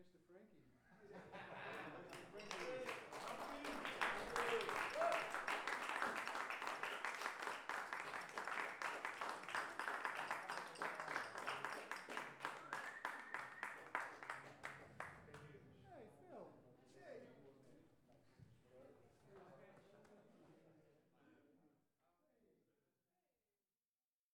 chance to Frankie.